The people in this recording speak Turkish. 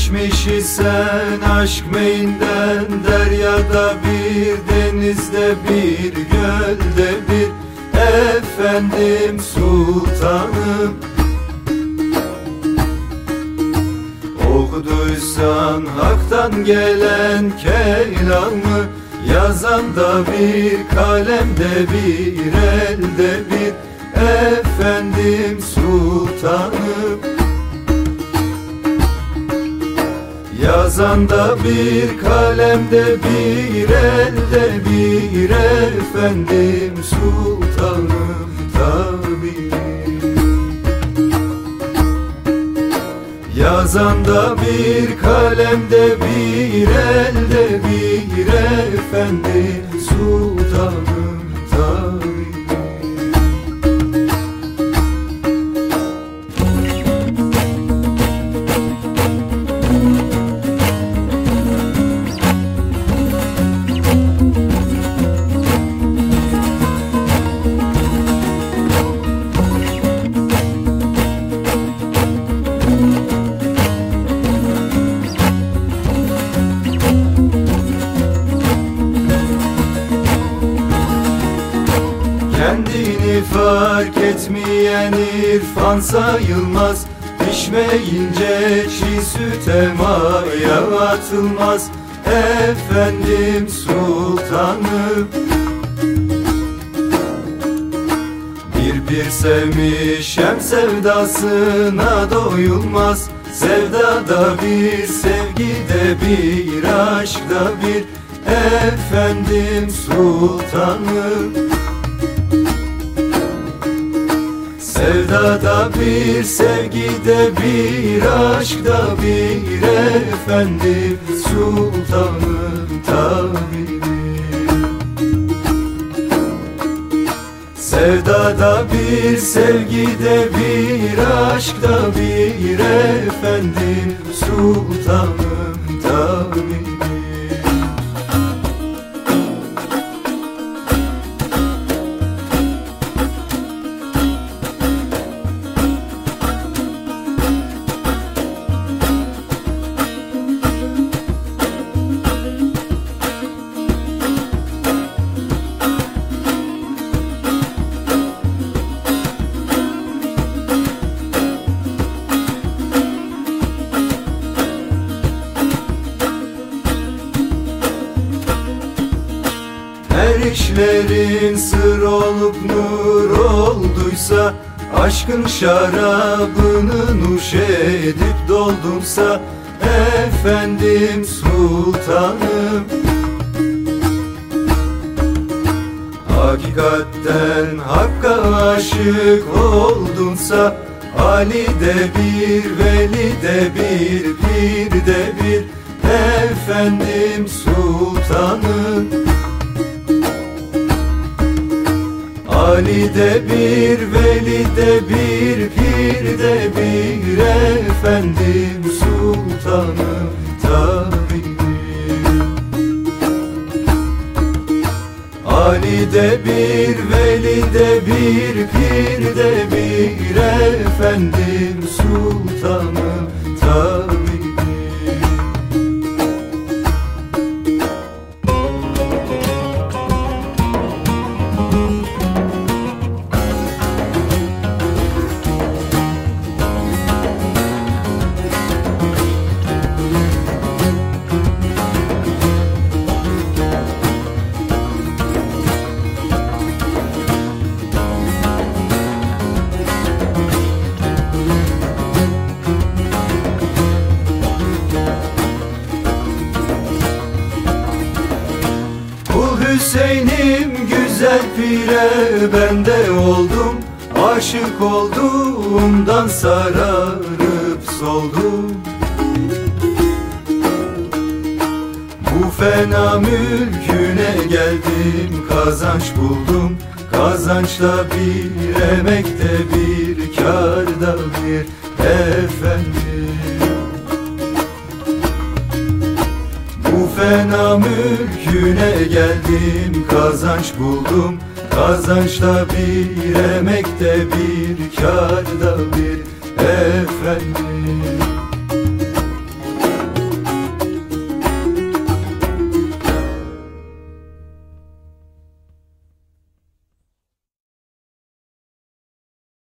İçmiş sen aşk meyinden Deryada bir, denizde bir, gölde bir Efendim sultanım. Okuduysan haktan gelen kelamı Yazan da bir kalemde bir elde bir Efendim sultanım Yazan da bir kalemde bir elde bir efendim sultanım tabi Yazan da bir kalemde bir elde bir efendim sultanım tabi Kendini fark etmeyen irfan sayılmaz. Pişmeyince çiğ süte maya atılmaz. Efendim sultanım. Bir bir sevmişem sevdasına doyulmaz. Sevdada bir, sevgide bir, aşkda bir. Efendim sultanım Sevdada bir, sevgide bir, aşkda bir Efendim sultanım tabi Sevdada bir, sevgide bir, aşkda bir Efendim sultanım Her işlerin sır olup nur olduysa Aşkın şarabını nuş edip doldumsa Efendim sultanım. Hakikatten hakka aşık oldunsa Ali de bir, veli de bir, pir de bir Efendim sultanım Ali de bir, veli de bir, pir de bir Efendim sultanım tabi Ali de bir, veli de bir, pir de bir Efendim sultanım tabi güzel pire ben de oldum Aşık olduğumdan sararıp soldum. Bu fena mülküne geldim kazanç buldum. Kazançta bir emekte bir karda bir efendim Bu fena mülküne geldim kazanç buldum. Kazançta bir emekte bir karda bir efendim